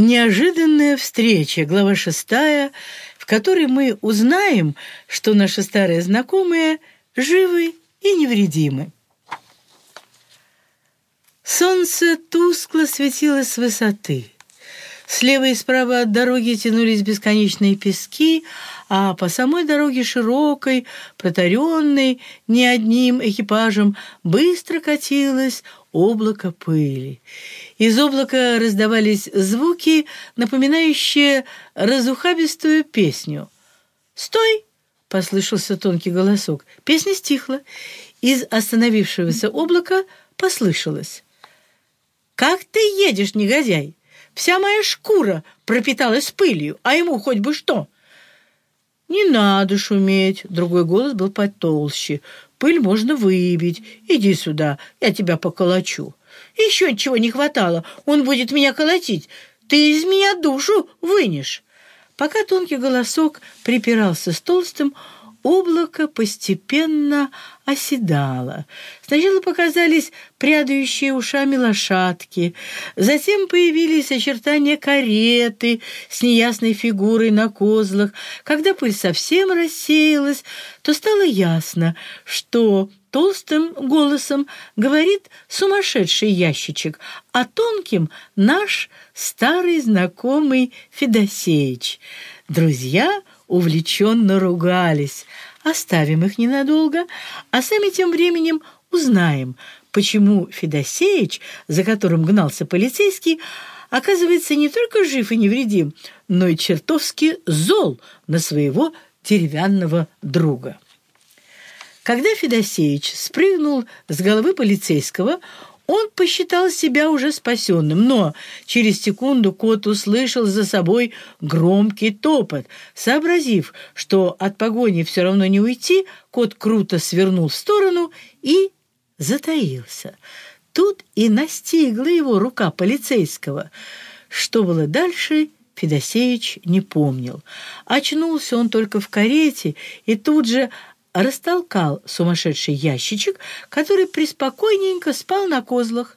Неожиданная встреча, глава шестая, в которой мы узнаем, что наши старые знакомые живы и невредимы. Солнце тускло светило с высоты. Слева и справа от дороги тянулись бесконечные пески, а по самой дороге широкой, протаренной ни одним экипажем, быстро катилось облако пыли. Из облака раздавались звуки, напоминающие разухабистую песню. «Стой!» — послышался тонкий голосок. Песня стихла. Из остановившегося облака послышалось. «Как ты едешь, негодяй? Вся моя шкура пропиталась пылью, а ему хоть бы что!» «Не надо шуметь!» — другой голос был потолще. «Пыль можно выбить. Иди сюда, я тебя поколочу». «Еще чего не хватало, он будет меня колотить. Ты из меня душу вынешь!» Пока тонкий голосок припирался с толстым, облако постепенно оседало. Сначала показались прядающие ушами лошадки, затем появились очертания кареты с неясной фигурой на козлах. Когда пыль совсем рассеялась, то стало ясно, что толстым голосом говорит сумасшедший ящичек, а тонким — наш старый знакомый Федосеич. Друзья увлеченно ругались. Оставим их ненадолго, а сами тем временем узнаем, почему Федосеич, за которым гнался полицейский, оказывается не только жив и невредим, но и чертовски зол на своего деревянного друга. Когда Федосеич спрыгнул с головы полицейского, он посчитал себя уже спасенным, но через секунду кот услышал за собой громкий топот. Сообразив, что от погони все равно не уйти, кот круто свернул в сторону и затаился. Тут и настигла его рука полицейского. Что было дальше, Федосеевич не помнил. Очнулся он только в карете и тут же растолкал сумасшедший ящичек, который преспокойненько спал на козлах.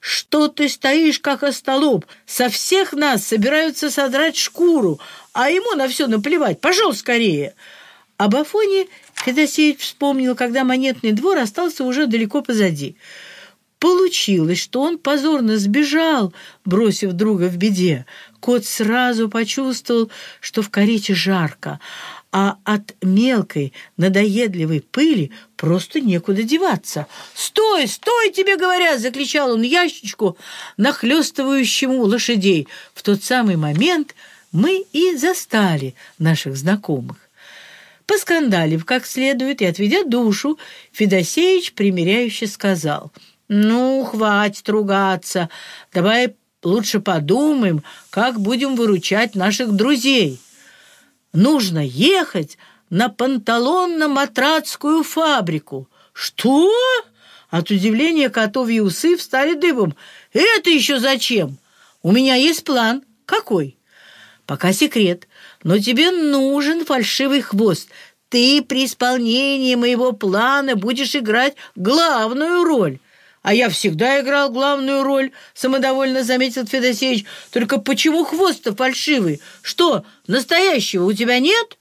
«Что ты стоишь, как остолоп? Со всех нас собираются содрать шкуру, а ему на все наплевать. Пошел скорее!» Об Афоне Федосеевич вспомнил, когда монетный двор остался уже далеко позади. Получилось, что он позорно сбежал, бросив друга в беде. Кот сразу почувствовал, что в карете жарко, а от мелкой надоедливой пыли просто некуда деваться. «Стой, стой, тебе говорят!» — закричал он ящичку, нахлёстывающему лошадей. В тот самый момент мы и застали наших знакомых. Поскандалив как следует и отведя душу, Федосеич примиряюще сказал, «Ну, хватит ругаться, давай лучше подумаем, как будем выручать наших друзей» нужно ехать на панталонно-матратскую фабрику. Что? От удивления котовьи усы встали дыбом. Это еще зачем? У меня есть план. Какой? Пока секрет. Но тебе нужен фальшивый хвост. Ты при исполнении моего плана будешь играть главную роль. «А я всегда играл главную роль», — самодовольно заметил Федосеевич. «Только почему хвост-то фальшивый? Что, настоящего у тебя нет?»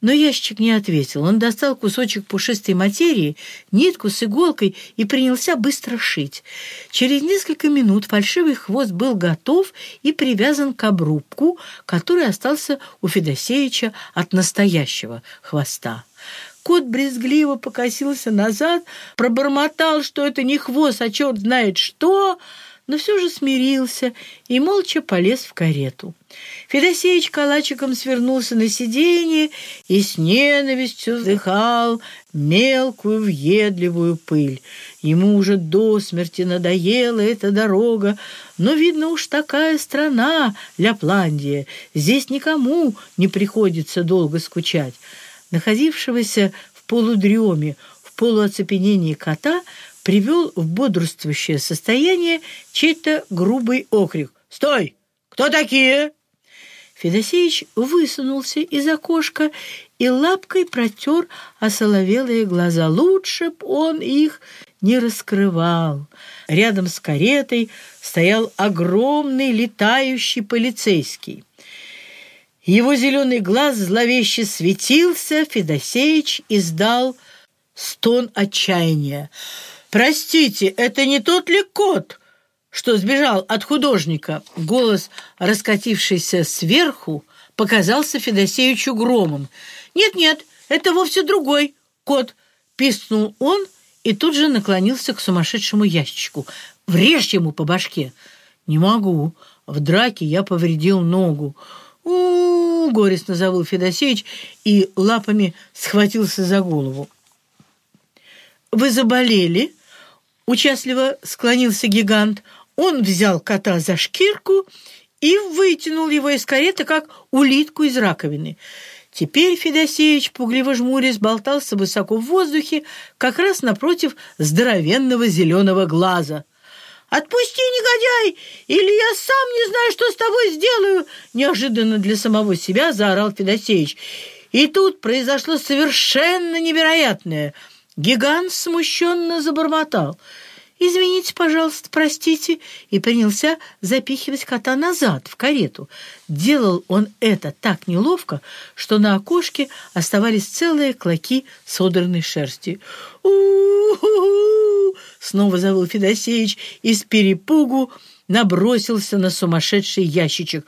Но ящик не ответил. Он достал кусочек пушистой материи, нитку с иголкой и принялся быстро шить. Через несколько минут фальшивый хвост был готов и привязан к обрубку, который остался у Федосеевича от настоящего хвоста. Кот брезгливо покосился назад, пробормотал, что это не хвост, а черт знает что, но все же смирился и молча полез в карету. Федосеич калачиком свернулся на сиденье и с ненавистью вздыхал мелкую въедливую пыль. Ему уже до смерти надоела эта дорога, но, видно, уж такая страна, Ляпландия, здесь никому не приходится долго скучать находившегося в полудреме, в полуоцепенении кота, привел в бодрствующее состояние чей-то грубый окрик. «Стой! Кто такие?» Федосеевич высунулся из окошка и лапкой протер осоловелые глаза. Лучше б он их не раскрывал. Рядом с каретой стоял огромный летающий полицейский. Его зеленый глаз зловеще светился, Федосеич издал стон отчаяния. «Простите, это не тот ли кот, что сбежал от художника?» Голос, раскатившийся сверху, показался Федосеевичу громом. «Нет-нет, это вовсе другой кот», — пискнул он и тут же наклонился к сумасшедшему ящичку. «Врежь ему по башке!» «Не могу. В драке я повредил ногу». «У-у-у!» — горестно завыл Федосеевич и лапами схватился за голову. «Вы заболели?» — участливо склонился гигант. Он взял кота за шкирку и вытянул его из кареты, как улитку из раковины. Теперь Федосеевич, пугливо жмурясь, болтался высоко в воздухе, как раз напротив здоровенного зеленого глаза. «Отпусти, негодяй, или я сам не знаю, что с тобой сделаю!» Неожиданно для самого себя заорал Федосеевич. И тут произошло совершенно невероятное. Гигант смущенно забормотал — «Извините, пожалуйста, простите», и принялся запихивать кота назад, в карету. Делал он это так неловко, что на окошке оставались целые клоки содранной шерсти. у снова завыл Федосеевич и с перепугу набросился на сумасшедший ящичек.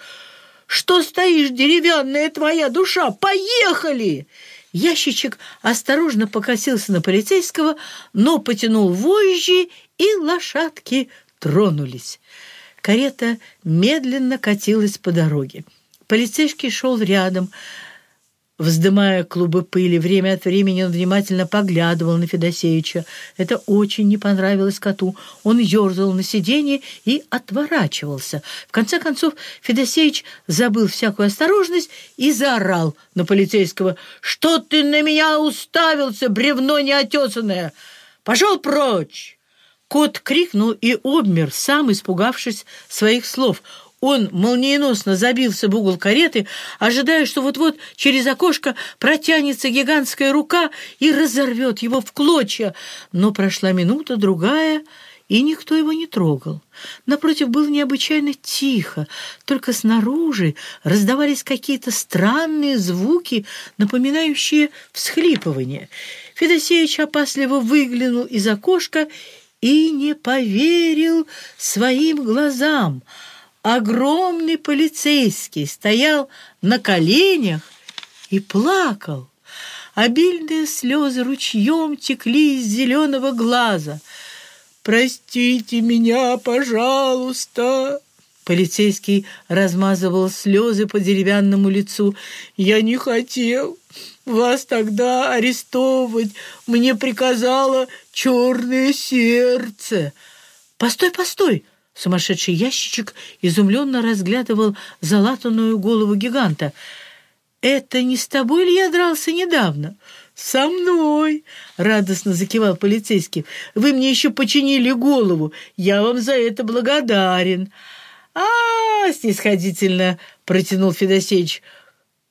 «Что стоишь, деревянная твоя душа? Поехали!» Ящичек осторожно покосился на полицейского, но потянул вожжи, и лошадки тронулись. Карета медленно катилась по дороге. Полицейский шел рядом, Вздымая клубы пыли, время от времени он внимательно поглядывал на Федосеевича. Это очень не понравилось коту. Он ерзал на сиденье и отворачивался. В конце концов Федосеевич забыл всякую осторожность и заорал на полицейского. «Что ты на меня уставился, бревно неотесанное? Пошел прочь!» Кот крикнул и обмер, сам испугавшись своих слов – он молниеносно забился в угол кареты, ожидая, что вот-вот через окошко протянется гигантская рука и разорвет его в клочья. Но прошла минута, другая, и никто его не трогал. Напротив, было необычайно тихо, только снаружи раздавались какие-то странные звуки, напоминающие всхлипывание. Федосеевич опасливо выглянул из окошка и не поверил своим глазам — огромный полицейский стоял на коленях и плакал. Обильные слезы ручьем текли из зеленого глаза. «Простите меня, пожалуйста!» Полицейский размазывал слезы по деревянному лицу. «Я не хотел вас тогда арестовывать. Мне приказало черное сердце». «Постой, постой!» Сумасшедший ящичек изумленно разглядывал залатанную голову гиганта. «Это не с тобой ли я дрался недавно?» «Со мной!» — радостно закивал полицейский. «Вы мне еще починили голову. Я вам за это благодарен». «А-а-а!» — снисходительно протянул Федосеевич.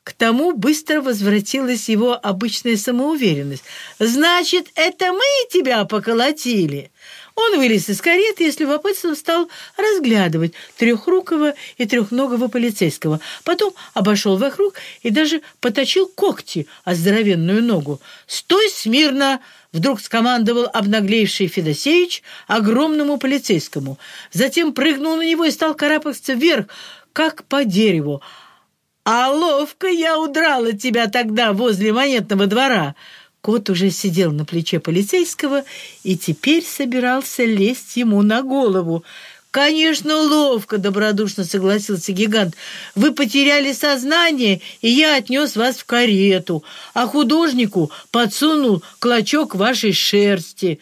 К тому быстро возвратилась его обычная самоуверенность. «Значит, это мы тебя поколотили?» Он вылез из кареты и с любопытством стал разглядывать трехрукого и трехногого полицейского. Потом обошел вокруг и даже поточил когти о здоровенную ногу. «Стой смирно!» — вдруг скомандовал обнаглейший Федосеевич огромному полицейскому. Затем прыгнул на него и стал карабкаться вверх, как по дереву. «А ловко я удрала тебя тогда возле монетного двора!» Кот уже сидел на плече полицейского и теперь собирался лезть ему на голову. «Конечно, ловко!» — добродушно согласился гигант. «Вы потеряли сознание, и я отнес вас в карету, а художнику подсунул клочок вашей шерсти».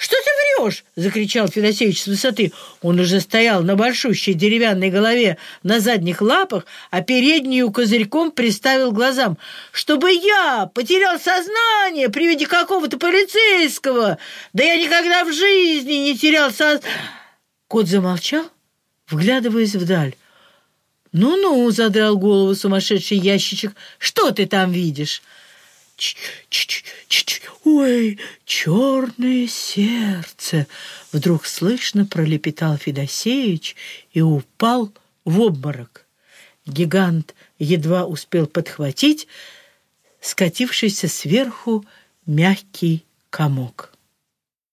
«Что ты врешь?» — закричал Федосеевич с высоты. Он уже стоял на большущей деревянной голове на задних лапах, а переднюю козырьком приставил глазам. «Чтобы я потерял сознание при виде какого-то полицейского! Да я никогда в жизни не терял сознание!» Кот замолчал, вглядываясь вдаль. «Ну-ну», — задрал голову сумасшедший ящичек, — «что ты там видишь?» Ч -ч -ч -ч «Ой, черное сердце!» Вдруг слышно пролепетал Федосеич и упал в обморок. Гигант едва успел подхватить скатившийся сверху мягкий комок.